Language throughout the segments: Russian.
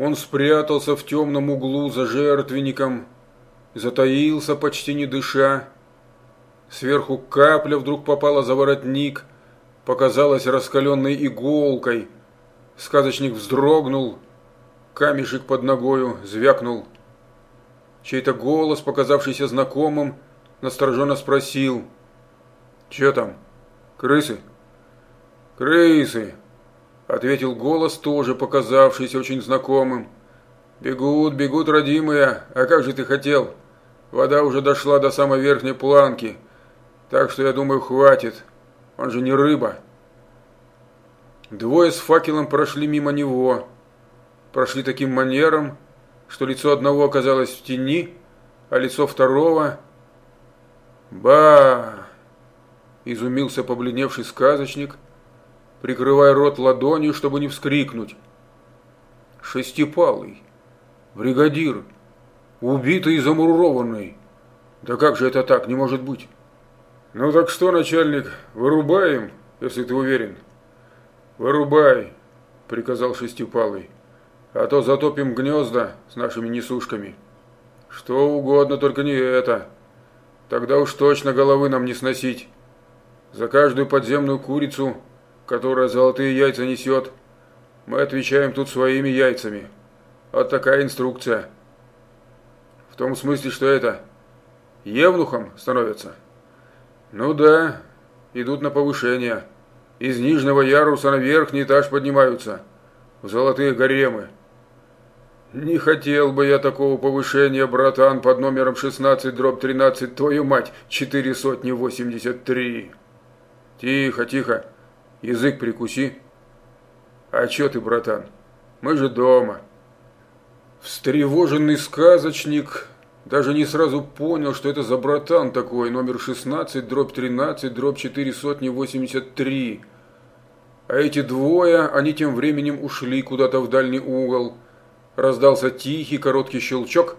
Он спрятался в темном углу за жертвенником, затаился, почти не дыша. Сверху капля вдруг попала за воротник, показалась раскаленной иголкой. Сказочник вздрогнул, камешек под ногою звякнул. Чей-то голос, показавшийся знакомым, настороженно спросил. «Че там? Крысы?» «Крысы!» ответил голос, тоже показавшийся очень знакомым. «Бегут, бегут, родимые, а как же ты хотел? Вода уже дошла до самой верхней планки, так что я думаю, хватит. Он же не рыба». Двое с факелом прошли мимо него. Прошли таким манером, что лицо одного оказалось в тени, а лицо второго... «Ба!» – изумился побледневший сказочник – прикрывая рот ладонью, чтобы не вскрикнуть. Шестипалый, бригадир, убитый и замурованный. Да как же это так, не может быть? Ну так что, начальник, вырубаем, если ты уверен? Вырубай, приказал Шестипалый, а то затопим гнезда с нашими несушками. Что угодно, только не это. Тогда уж точно головы нам не сносить. За каждую подземную курицу которая золотые яйца несет, мы отвечаем тут своими яйцами. Вот такая инструкция. В том смысле, что это евнухом становятся? Ну да, идут на повышение. Из нижнего яруса на верхний этаж поднимаются. В золотые гаремы. Не хотел бы я такого повышения, братан, под номером 16 дробь 13, твою мать, 483. Тихо, тихо. Язык прикуси. А чё ты, братан? Мы же дома. Встревоженный сказочник даже не сразу понял, что это за братан такой, номер 16, дробь 13, дробь 483. А эти двое, они тем временем ушли куда-то в дальний угол. Раздался тихий короткий щелчок.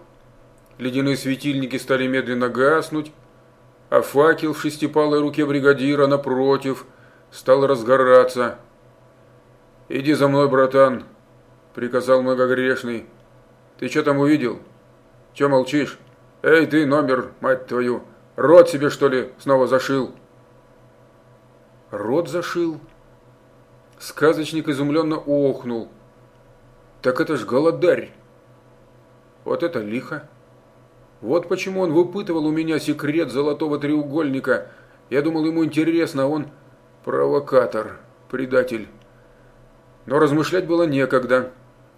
Ледяные светильники стали медленно гаснуть, а факел в шестипалой руке бригадира напротив – стал разгораться. «Иди за мной, братан», – приказал многогрешный. «Ты что там увидел? Че молчишь? Эй, ты, номер, мать твою, рот себе, что ли, снова зашил?» «Рот зашил?» Сказочник изумленно охнул. «Так это ж голодарь!» «Вот это лихо!» Вот почему он выпытывал у меня секрет золотого треугольника. Я думал, ему интересно, а он Провокатор, предатель. Но размышлять было некогда.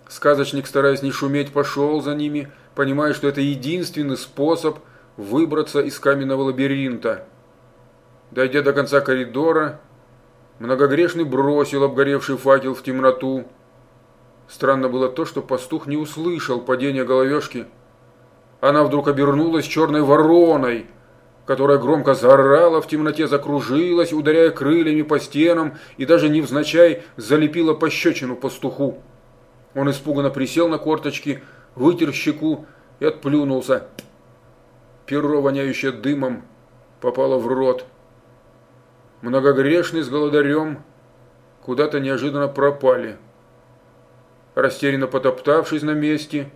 Сказочник, стараясь не шуметь, пошел за ними, понимая, что это единственный способ выбраться из каменного лабиринта. Дойдя до конца коридора, многогрешный бросил обгоревший факел в темноту. Странно было то, что пастух не услышал падения головешки. Она вдруг обернулась черной вороной – которая громко заорала в темноте, закружилась, ударяя крыльями по стенам и даже невзначай залепила пощечину пастуху. Он испуганно присел на корточки, вытер щеку и отплюнулся. Перо, воняющее дымом, попало в рот. Многогрешный с голодарем куда-то неожиданно пропали. Растерянно потоптавшись на месте,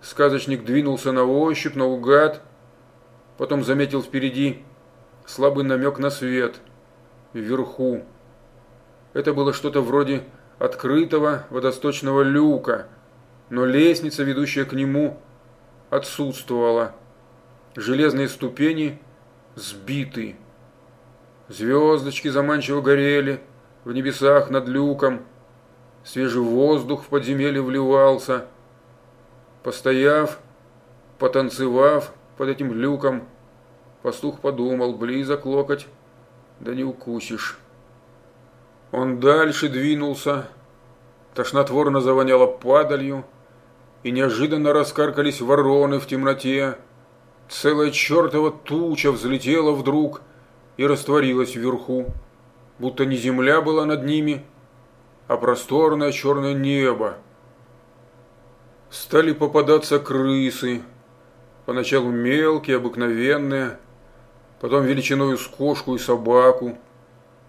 сказочник двинулся на ощупь, наугад, Потом заметил впереди слабый намек на свет, вверху. Это было что-то вроде открытого водосточного люка, но лестница, ведущая к нему, отсутствовала. Железные ступени сбиты. Звездочки заманчиво горели в небесах над люком. Свежий воздух в подземелье вливался. Постояв, потанцевав, под этим люком. Пастух подумал, близок локоть, да не укусишь. Он дальше двинулся, тошнотворно завоняло падалью, и неожиданно раскаркались вороны в темноте. Целая чертова туча взлетела вдруг и растворилась вверху, будто не земля была над ними, а просторное черное небо. Стали попадаться крысы, поначалу мелкие, обыкновенные, потом величиною с кошку и собаку,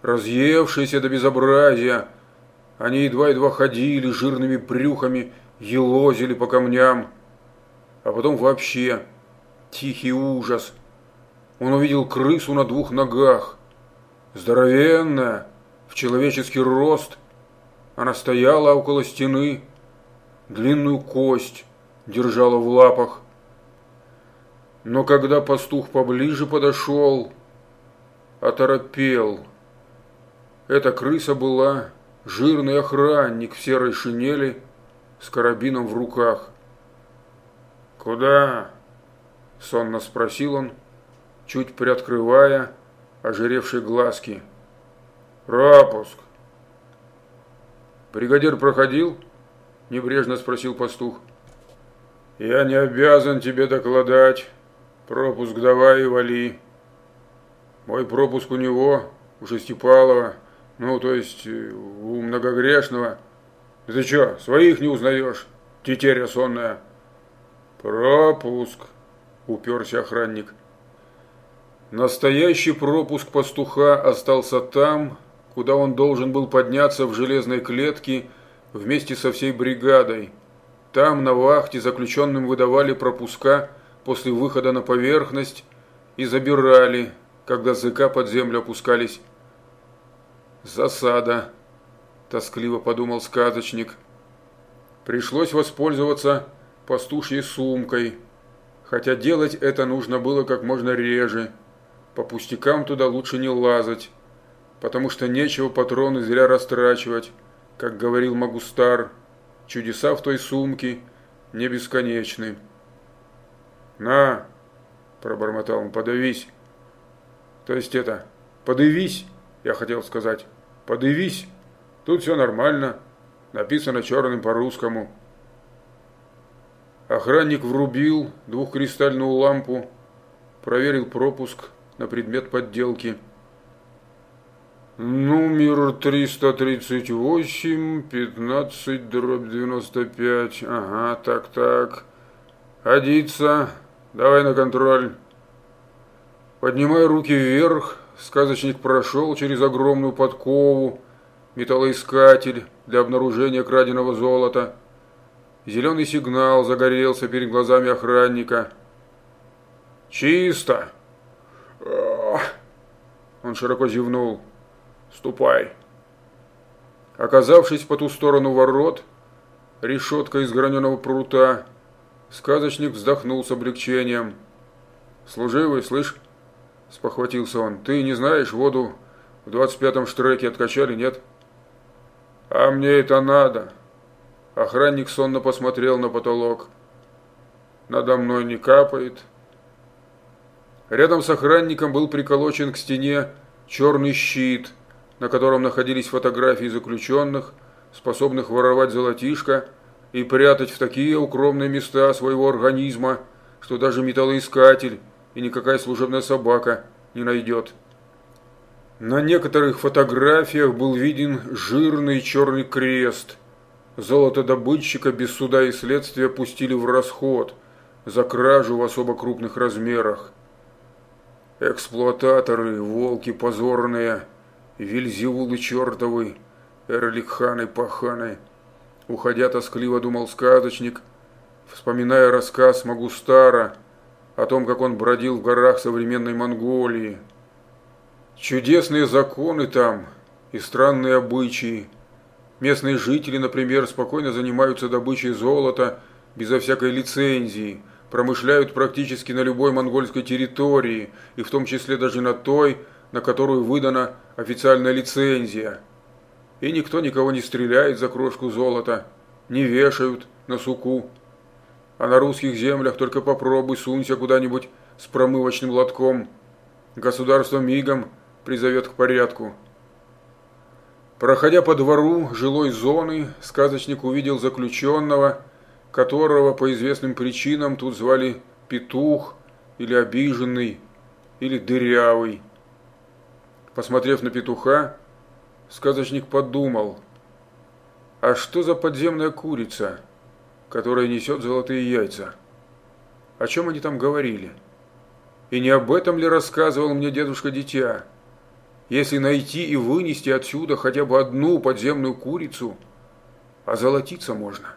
разъевшиеся до безобразия. Они едва-едва ходили, жирными брюхами елозили по камням. А потом вообще тихий ужас. Он увидел крысу на двух ногах, здоровенная, в человеческий рост. Она стояла около стены, длинную кость держала в лапах. Но когда пастух поближе подошел, оторопел. Эта крыса была жирный охранник в серой шинели с карабином в руках. «Куда?» – сонно спросил он, чуть приоткрывая ожиревшие глазки. «Пропуск». «Бригадир проходил?» – небрежно спросил пастух. «Я не обязан тебе докладать. Пропуск давай и вали. Мой пропуск у него, у Шестипалова, ну, то есть э, у многогрешного. Ты что, своих не узнаешь, тетеря сонная?» «Пропуск», – уперся охранник. Настоящий пропуск пастуха остался там, куда он должен был подняться в железной клетке вместе со всей бригадой. Там на вахте заключенным выдавали пропуска после выхода на поверхность и забирали, когда ЗК под землю опускались. «Засада», – тоскливо подумал сказочник. Пришлось воспользоваться пастушьей сумкой, хотя делать это нужно было как можно реже. По пустякам туда лучше не лазать, потому что нечего патроны зря растрачивать, как говорил Магустар. Чудеса в той сумке не бесконечны. «На!» – пробормотал он, – «подавись». То есть это, подавись, я хотел сказать, подавись. Тут все нормально, написано черным по-русскому. Охранник врубил двухкристальную лампу, проверил пропуск на предмет подделки. Номер 338, 15, дробь 95. Ага, так-так. Годится. Давай на контроль. Поднимая руки вверх, сказочник прошел через огромную подкову, металлоискатель для обнаружения краденого золота. Зеленый сигнал загорелся перед глазами охранника. «Чисто!» Он широко зевнул. «Ступай!» Оказавшись по ту сторону ворот, решетка из граненого прута, сказочник вздохнул с облегчением. «Служивый, слышь?» – спохватился он. «Ты не знаешь, воду в двадцать пятом штреке откачали, нет?» «А мне это надо!» Охранник сонно посмотрел на потолок. Надо мной не капает. Рядом с охранником был приколочен к стене черный щит, на котором находились фотографии заключенных, способных воровать золотишко и прятать в такие укромные места своего организма, что даже металлоискатель и никакая служебная собака не найдет. На некоторых фотографиях был виден жирный черный крест – Золотодобытчика без суда и следствия пустили в расход за кражу в особо крупных размерах. Эксплуататоры, волки позорные, вельзевулы чертовы, эрликханы паханы. Уходя тоскливо думал сказочник, вспоминая рассказ Магустара о том, как он бродил в горах современной Монголии. Чудесные законы там и странные обычаи – Местные жители, например, спокойно занимаются добычей золота безо всякой лицензии, промышляют практически на любой монгольской территории, и в том числе даже на той, на которую выдана официальная лицензия. И никто никого не стреляет за крошку золота, не вешают на суку. А на русских землях только попробуй сунься куда-нибудь с промывочным лотком. Государство мигом призовет к порядку. Проходя по двору жилой зоны, сказочник увидел заключенного, которого по известным причинам тут звали Петух или Обиженный или Дырявый. Посмотрев на петуха, сказочник подумал, а что за подземная курица, которая несет золотые яйца? О чем они там говорили? И не об этом ли рассказывал мне дедушка-дитя? Если найти и вынести отсюда хотя бы одну подземную курицу, озолотиться можно.